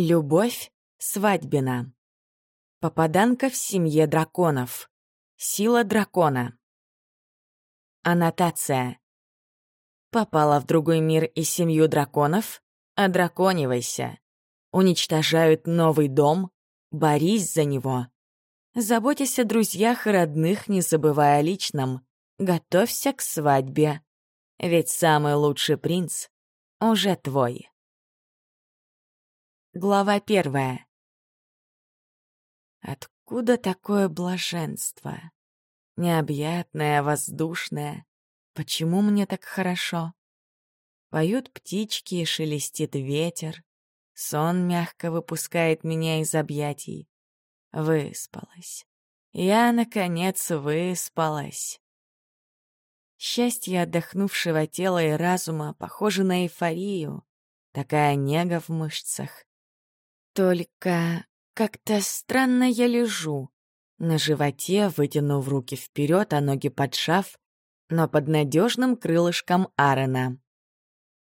Любовь свадьбина. Попаданка в семье драконов. Сила дракона. Аннотация. Попала в другой мир и семью драконов? Одраконивайся. Уничтожают новый дом? Борись за него. Заботься о друзьях и родных, не забывая о личном. Готовься к свадьбе. Ведь самый лучший принц уже твой. Глава первая. Откуда такое блаженство? Необъятное, воздушное. Почему мне так хорошо? Поют птички шелестит ветер. Сон мягко выпускает меня из объятий. Выспалась. Я, наконец, выспалась. Счастье отдохнувшего тела и разума похоже на эйфорию. Такая нега в мышцах. Только как-то странно я лежу. На животе, вытянув руки вперед, а ноги поджав, но под надежным крылышком Аарона.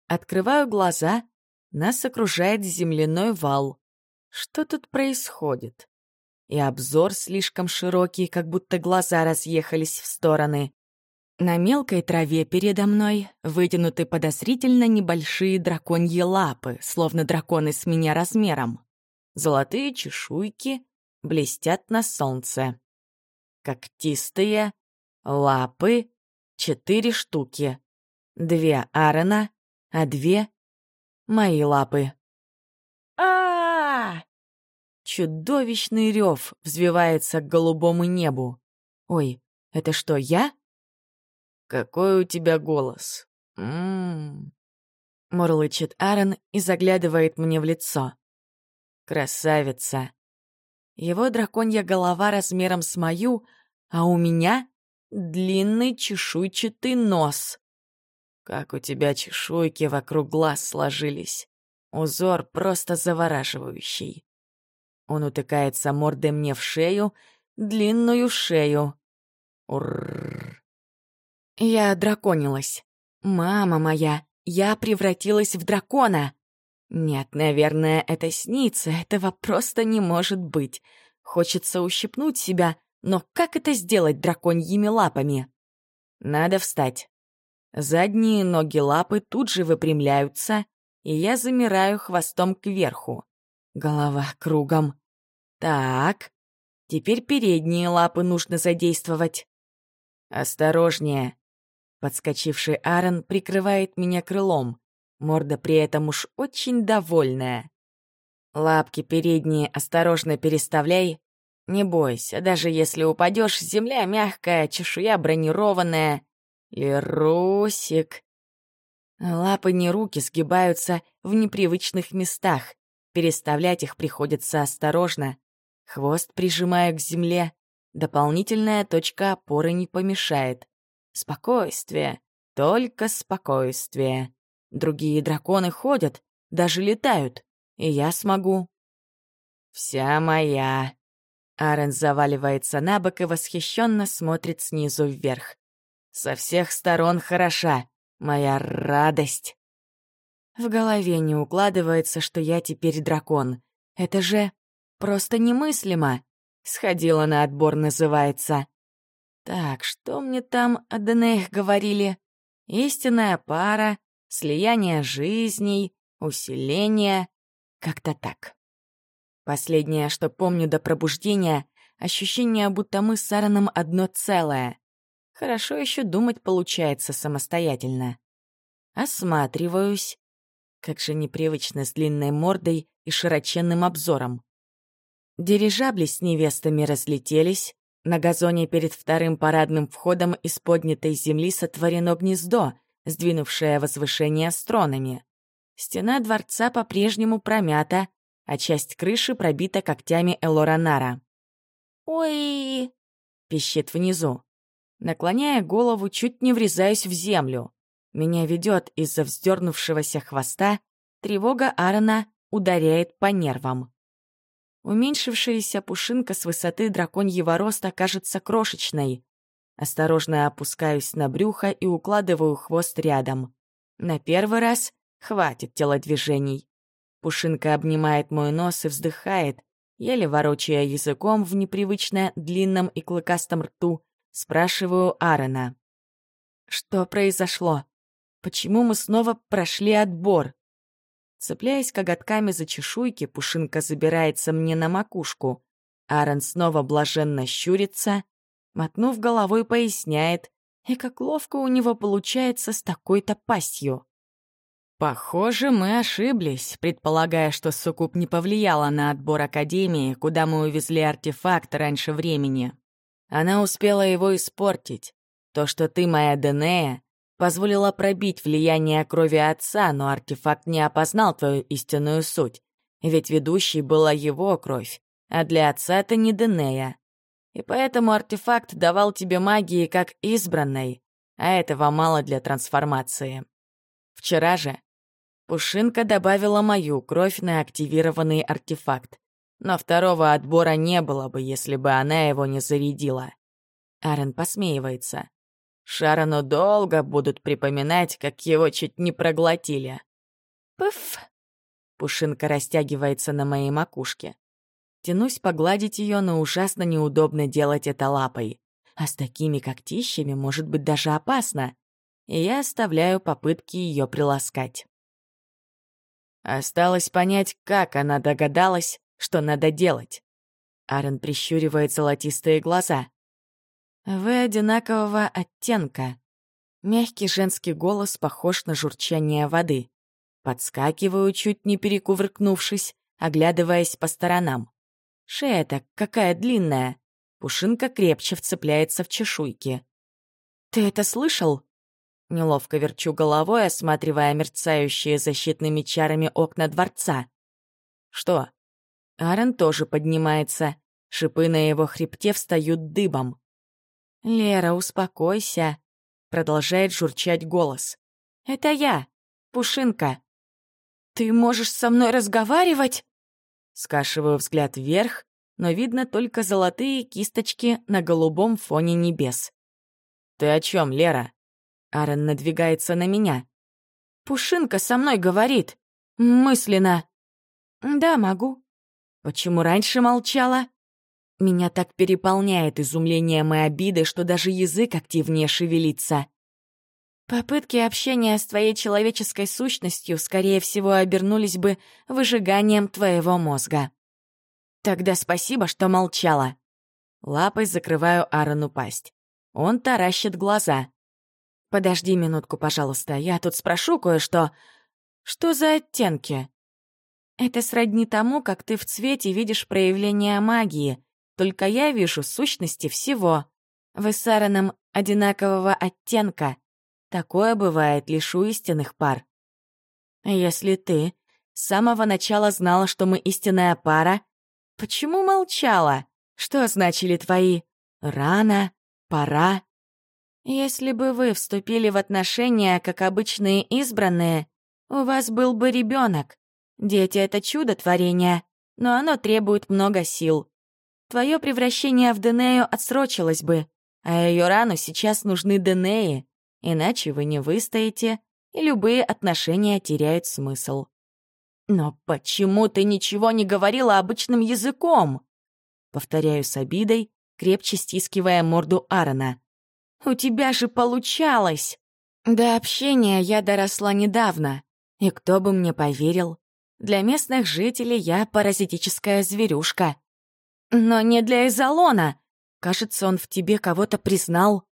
Открываю глаза, нас окружает земляной вал. Что тут происходит? И обзор слишком широкий, как будто глаза разъехались в стороны. На мелкой траве передо мной вытянуты подозрительно небольшие драконьи лапы, словно драконы с меня размером. Золотые чешуйки блестят на солнце. Когтистые лапы — четыре штуки. Две Аарона, а две — мои лапы. а, Чудовищный рев взвивается к голубому небу. Ой, это что, я? Какой у тебя голос? Ммм. Мурлычет Аарон и заглядывает мне в лицо. Красавица. Его драконья голова размером с мою, а у меня длинный чешуйчатый нос. Как у тебя чешуйки вокруг глаз сложились. Узор просто завораживающий. Он утыкается мордой мне в шею, длинную шею. Урррр. Я драконилась. Мама моя, я превратилась в дракона. Нет, наверное, это снится, этого просто не может быть. Хочется ущипнуть себя, но как это сделать драконьими лапами? Надо встать. Задние ноги лапы тут же выпрямляются, и я замираю хвостом кверху. Голова кругом. Так, теперь передние лапы нужно задействовать. Осторожнее. Подскочивший Аарон прикрывает меня крылом. Морда при этом уж очень довольная. Лапки передние осторожно переставляй. Не бойся, даже если упадешь, земля мягкая, чешуя бронированная. Лерусик. Лапы не руки сгибаются в непривычных местах. Переставлять их приходится осторожно. Хвост прижимаю к земле. Дополнительная точка опоры не помешает. Спокойствие, только спокойствие. Другие драконы ходят, даже летают, и я смогу. Вся моя. Арен заваливается на бок и восхищенно смотрит снизу вверх. Со всех сторон хороша, моя радость. В голове не укладывается, что я теперь дракон. Это же просто немыслимо. Сходила на отбор, называется. Так, что мне там о Денеях говорили? Истинная пара, слияние жизней, усиление, как-то так. Последнее, что помню до пробуждения, ощущение, будто мы с Аароном одно целое. Хорошо еще думать получается самостоятельно. Осматриваюсь. Как же непривычно с длинной мордой и широченным обзором. Дирижабли с невестами разлетелись, на газоне перед вторым парадным входом из поднятой земли сотворено гнездо, сдвинувшее возвышение стронами. Стена дворца по-прежнему промята, а часть крыши пробита когтями Элоранара. «Ой!» — пищит внизу. Наклоняя голову, чуть не врезаюсь в землю. Меня ведет из-за вздернувшегося хвоста, тревога Аарона ударяет по нервам. Уменьшившаяся пушинка с высоты драконьего роста кажется крошечной. Осторожно опускаюсь на брюхо и укладываю хвост рядом. На первый раз хватит телодвижений. Пушинка обнимает мой нос и вздыхает, еле ворочая языком в непривычно длинном и клыкастом рту, спрашиваю Аарона. «Что произошло? Почему мы снова прошли отбор?» Цепляясь коготками за чешуйки, Пушинка забирается мне на макушку. Аарон снова блаженно щурится, мотнув головой, поясняет, и как ловко у него получается с такой-то пастью. Похоже, мы ошиблись, предполагая, что Сукуб не повлияла на отбор Академии, куда мы увезли артефакт раньше времени. Она успела его испортить. То, что ты моя Денея, позволило пробить влияние крови отца, но артефакт не опознал твою истинную суть. Ведь ведущей была его кровь, а для отца это не Денея. И поэтому артефакт давал тебе магии как избранной, а этого мало для трансформации. Вчера же Пушинка добавила мою кровь на активированный артефакт. Но второго отбора не было бы, если бы она его не зарядила. Арен посмеивается. Шарону долго будут припоминать, как его чуть не проглотили. Пыф! Пушинка растягивается на моей макушке. Тянусь погладить ее, но ужасно неудобно делать это лапой. А с такими когтищами может быть даже опасно. И я оставляю попытки ее приласкать. Осталось понять, как она догадалась, что надо делать. Аарон прищуривает золотистые глаза. «Вы одинакового оттенка». Мягкий женский голос похож на журчание воды. Подскакиваю, чуть не перекувыркнувшись, оглядываясь по сторонам. Шея-то какая длинная. Пушинка крепче вцепляется в чешуйки. «Ты это слышал?» Неловко верчу головой, осматривая мерцающие защитными чарами окна дворца. «Что?» Аарон тоже поднимается. Шипы на его хребте встают дыбом. «Лера, успокойся», — продолжает журчать голос. «Это я, Пушинка». «Ты можешь со мной разговаривать?» Скашиваю взгляд вверх, но видно только золотые кисточки на голубом фоне небес. «Ты о чем, Лера?» Аарон надвигается на меня. «Пушинка со мной говорит. Мысленно». «Да, могу». «Почему раньше молчала?» Меня так переполняет изумлением и обиды, что даже язык активнее шевелится. Попытки общения с твоей человеческой сущностью, скорее всего, обернулись бы выжиганием твоего мозга. Тогда спасибо, что молчала. Лапой закрываю Аарону пасть. Он таращит глаза. «Подожди минутку, пожалуйста, я тут спрошу кое-что. Что за оттенки?» «Это сродни тому, как ты в цвете видишь проявление магии», только я вижу сущности всего. Вы с Аароном одинакового оттенка. Такое бывает лишь у истинных пар. Если ты с самого начала знала, что мы истинная пара, почему молчала? Что значили твои «рано», «пора»? Если бы вы вступили в отношения, как обычные избранные, у вас был бы ребенок. Дети — это чудо творения, но оно требует много сил. Твое превращение в Денею отсрочилось бы, а ее рану сейчас нужны Денеи, иначе вы не выстоите, и любые отношения теряют смысл. «Но почему ты ничего не говорила обычным языком?» Повторяю с обидой, крепче стискивая морду Аарона. «У тебя же получалось!» До общения я доросла недавно, и кто бы мне поверил? Для местных жителей я паразитическая зверюшка. Но не для Изолона. Кажется, он в тебе кого-то признал.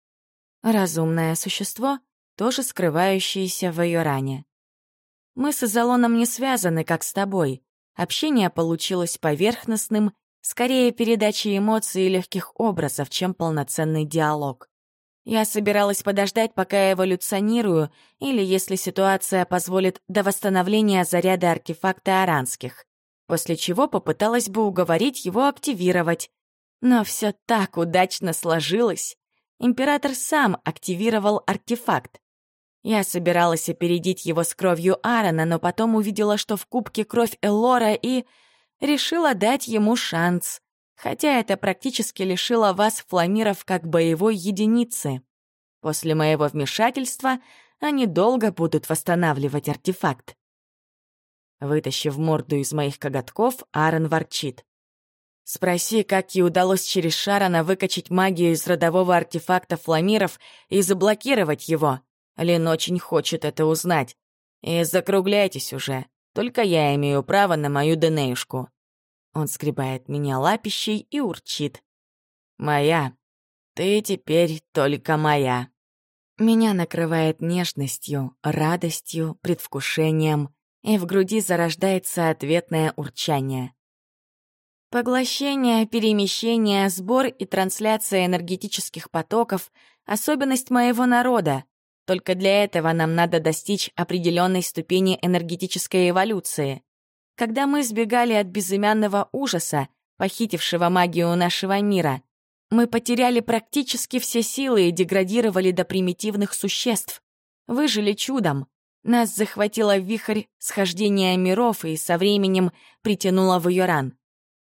Разумное существо, тоже скрывающееся в ее ране. Мы с Изолоном не связаны, как с тобой. Общение получилось поверхностным, скорее передачей эмоций и легких образов, чем полноценный диалог. Я собиралась подождать, пока я эволюционирую, или, если ситуация позволит, до восстановления заряда артефакта аранских после чего попыталась бы уговорить его активировать. Но все так удачно сложилось. Император сам активировал артефакт. Я собиралась опередить его с кровью Аарона, но потом увидела, что в кубке кровь Элора и... решила дать ему шанс. Хотя это практически лишило вас, фламиров, как боевой единицы. После моего вмешательства они долго будут восстанавливать артефакт. Вытащив морду из моих коготков, Аарон ворчит. Спроси, как ей удалось через Шарона выкачать магию из родового артефакта фламиров и заблокировать его. Лин очень хочет это узнать. И закругляйтесь уже. Только я имею право на мою Денеюшку. Он скребает меня лапищей и урчит. «Моя. Ты теперь только моя». Меня накрывает нежностью, радостью, предвкушением, и в груди зарождается ответное урчание. Поглощение, перемещение, сбор и трансляция энергетических потоков — особенность моего народа. Только для этого нам надо достичь определенной ступени энергетической эволюции. Когда мы сбегали от безымянного ужаса, похитившего магию нашего мира, мы потеряли практически все силы и деградировали до примитивных существ. Выжили чудом. Нас захватила вихрь схождения миров и со временем притянула в ее ран.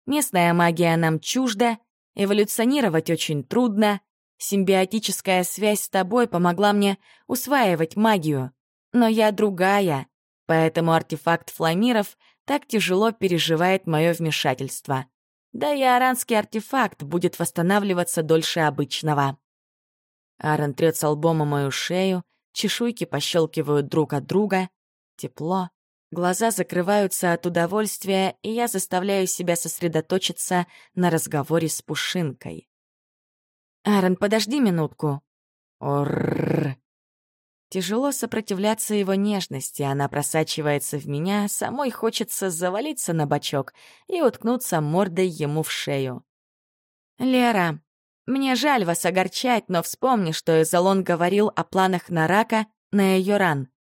Местная магия нам чужда, эволюционировать очень трудно, симбиотическая связь с тобой помогла мне усваивать магию. Но я другая, поэтому артефакт фламиров так тяжело переживает мое вмешательство. Да и аранский артефакт будет восстанавливаться дольше обычного. Аарон трется лбом о мою шею, чешуйки пощелкивают друг от друга. Тепло, Глаза закрываются от удовольствия, и я заставляю себя сосредоточиться на разговоре с Пушинкой. «Аарон, подожди минутку». Орррр. Тяжело сопротивляться его нежности, она просачивается в меня, самой хочется завалиться на бочок и уткнуться мордой ему в шею. «Лера, мне жаль вас огорчать, но вспомни, что Эзолон говорил о планах на рака на ее ран.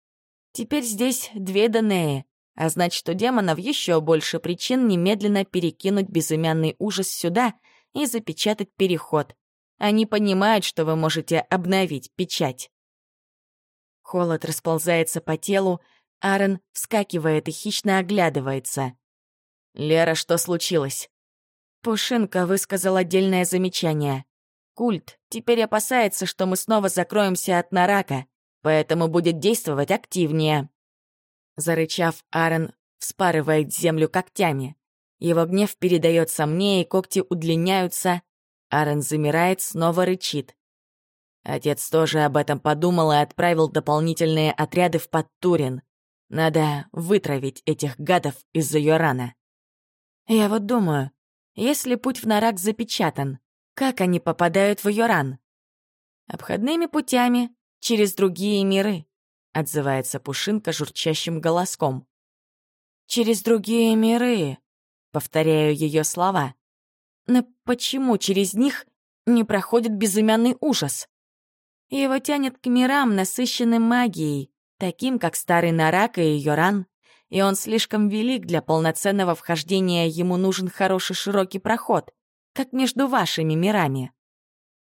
Теперь здесь две Данеи, а значит, у демонов еще больше причин немедленно перекинуть безымянный ужас сюда и запечатать переход. Они понимают, что вы можете обновить печать. Холод расползается по телу, Аарон вскакивает и хищно оглядывается. «Лера, что случилось?» Пушинка высказал отдельное замечание. «Культ теперь опасается, что мы снова закроемся от Нарака поэтому будет действовать активнее». Зарычав, Аарон вспарывает землю когтями. Его гнев передается мне, и когти удлиняются. Аарон замирает, снова рычит. Отец тоже об этом подумал и отправил дополнительные отряды в Подтурин. Надо вытравить этих гадов из-за Йорана. Я вот думаю, если путь в Нарак запечатан, как они попадают в Йоран? Обходными путями, через другие миры», — отзывается Пушинка журчащим голоском. «Через другие миры», — повторяю ее слова. «Но почему через них не проходит безымянный ужас?» Его тянет к мирам, насыщенным магией, таким как Старый Нарак и Йоран, и он слишком велик для полноценного вхождения, ему нужен хороший широкий проход, как между вашими мирами.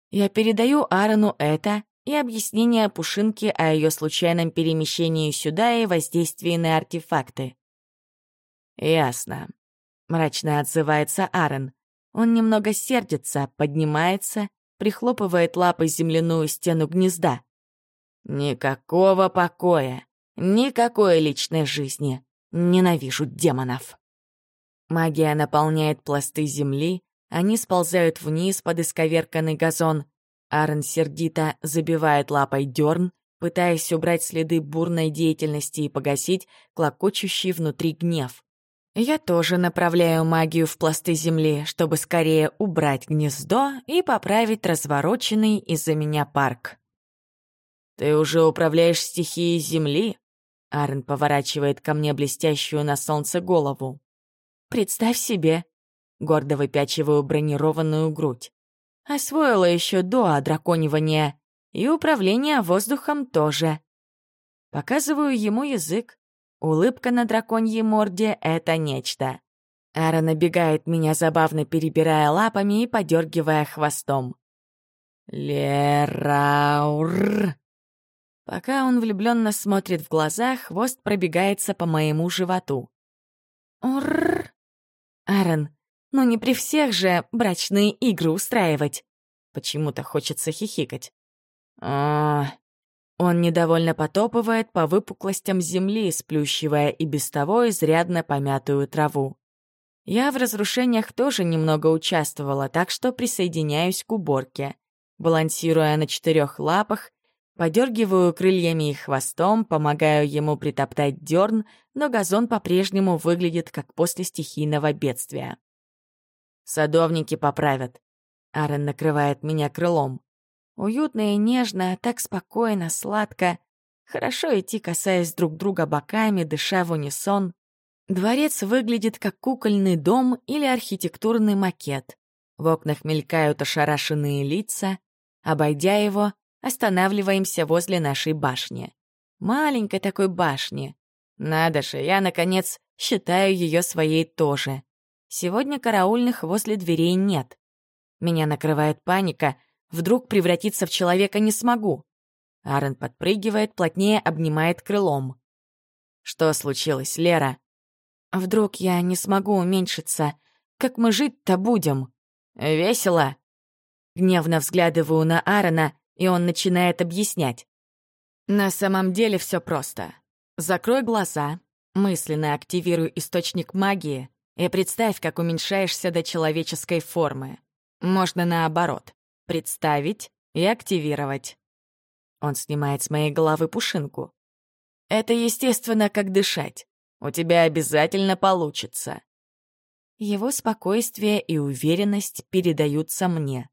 Я передаю Аарону это, и объяснение Пушинки о ее случайном перемещении сюда и воздействии на артефакты. «Ясно», — мрачно отзывается Аарон. Он немного сердится, поднимается, прихлопывает лапой земляную стену гнезда. «Никакого покоя, никакой личной жизни. Ненавижу демонов». Магия наполняет пласты земли, они сползают вниз под исковерканный газон, Аарон сердито забивает лапой дерн, пытаясь убрать следы бурной деятельности и погасить клокочущий внутри гнев. Я тоже направляю магию в пласты земли, чтобы скорее убрать гнездо и поправить развороченный из-за меня парк. «Ты уже управляешь стихией земли?» Аарон поворачивает ко мне блестящую на солнце голову. «Представь себе!» Гордо выпячиваю бронированную грудь. Освоила еще до одраконивания. И управление воздухом тоже. Показываю ему язык. Улыбка на драконьей морде — это нечто. Эра набегает меня, забавно перебирая лапами и подергивая хвостом. Лераур. Пока он влюбленно смотрит в глаза, хвост пробегается по моему животу. Ур. Аарон, но не при всех же брачные игры устраивать. Почему-то хочется хихикать. А, Он недовольно потопывает по выпуклостям земли, сплющивая и без того изрядно помятую траву. Я в разрушениях тоже немного участвовала, так что присоединяюсь к уборке. Балансируя на четырех лапах, подергиваю крыльями и хвостом, помогаю ему притоптать дерн, но газон по-прежнему выглядит как после стихийного бедствия. Садовники поправят. Аарон накрывает меня крылом. Уютно и нежно, так спокойно, сладко. Хорошо идти, касаясь друг друга боками, дыша в унисон. Дворец выглядит как кукольный дом или архитектурный макет. В окнах мелькают ошарашенные лица. Обойдя его, останавливаемся возле нашей башни. Маленькой такой башни. Надо же, я, наконец, считаю ее своей тоже. Сегодня караульных возле дверей нет. Меня накрывает паника, Вдруг превратиться в человека не смогу. Аарон подпрыгивает, плотнее обнимает крылом. Что случилось, Лера? Вдруг я не смогу уменьшиться. Как мы жить-то будем? Весело. Гневно взглядываю на Аарона, и он начинает объяснять. На самом деле все просто. Закрой глаза, мысленно активируй источник магии и представь, как уменьшаешься до человеческой формы. Можно наоборот. Представить и активировать. Он снимает с моей головы пушинку. Это естественно, как дышать. У тебя обязательно получится. Его спокойствие и уверенность передаются мне.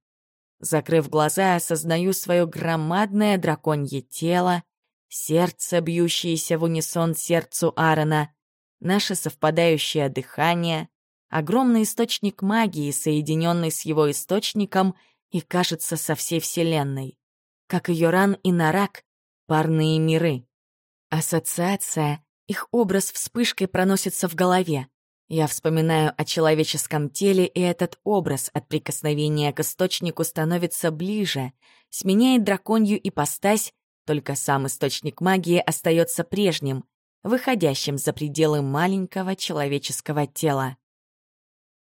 Закрыв глаза, осознаю свое громадное драконье тело, сердце, бьющееся в унисон сердцу Аарона, наше совпадающее дыхание, огромный источник магии, соединенный с его источником — и, кажется, со всей Вселенной. Как и Йоран и Нарак — парные миры. Ассоциация, их образ вспышкой проносится в голове. Я вспоминаю о человеческом теле, и этот образ от прикосновения к источнику становится ближе, сменяет драконью ипостась, только сам источник магии остается прежним, выходящим за пределы маленького человеческого тела.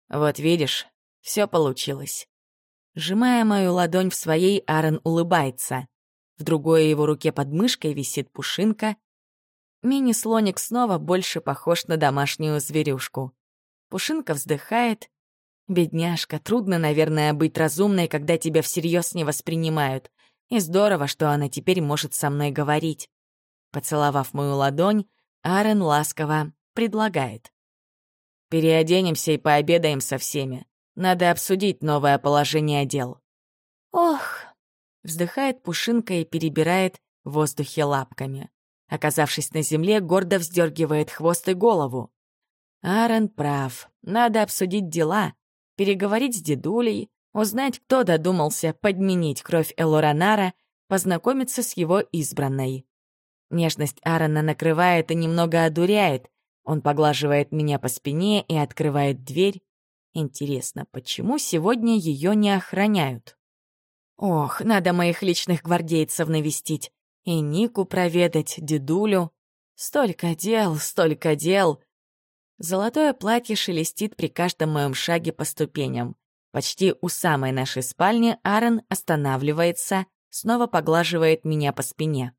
Вот видишь, все получилось. Сжимая мою ладонь в своей, Аарон улыбается. В другой его руке под мышкой висит пушинка. Мини-слоник снова больше похож на домашнюю зверюшку. Пушинка вздыхает. «Бедняжка, трудно, наверное, быть разумной, когда тебя всерьез не воспринимают. И здорово, что она теперь может со мной говорить». Поцеловав мою ладонь, Аарон ласково предлагает. «Переоденемся и пообедаем со всеми. Надо обсудить новое положение дел». «Ох!» — вздыхает Пушинка и перебирает в воздухе лапками. Оказавшись на земле, гордо вздергивает хвост и голову. Аарон прав. Надо обсудить дела, переговорить с дедулей, узнать, кто додумался подменить кровь Элоранара, познакомиться с его избранной. Нежность Аарона накрывает и немного одуряет. Он поглаживает меня по спине и открывает дверь, Интересно, почему сегодня ее не охраняют? Ох, надо моих личных гвардейцев навестить. И Нику проведать, дедулю. Столько дел, столько дел. Золотое платье шелестит при каждом моем шаге по ступеням. Почти у самой нашей спальни Аарон останавливается, снова поглаживает меня по спине.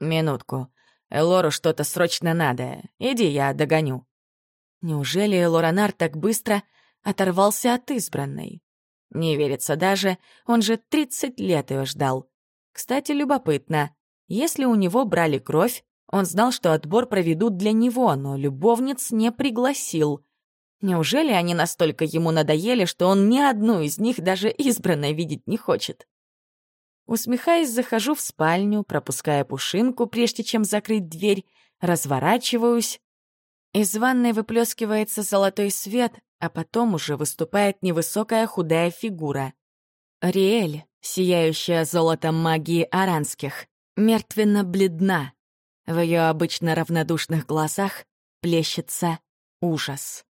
«Минутку. Элору что-то срочно надо. Иди, я догоню». Неужели Элоранар так быстро оторвался от избранной. Не верится даже, он же 30 лет ее ждал. Кстати, любопытно, если у него брали кровь, он знал, что отбор проведут для него, но любовниц не пригласил. Неужели они настолько ему надоели, что он ни одну из них даже избранной видеть не хочет? Усмехаясь, захожу в спальню, пропуская пушинку, прежде чем закрыть дверь, разворачиваюсь. Из ванной выплескивается золотой свет, а потом уже выступает невысокая худая фигура. Риэль, сияющая золотом магии аранских, мертвенно бледна. В ее обычно равнодушных глазах плещется ужас.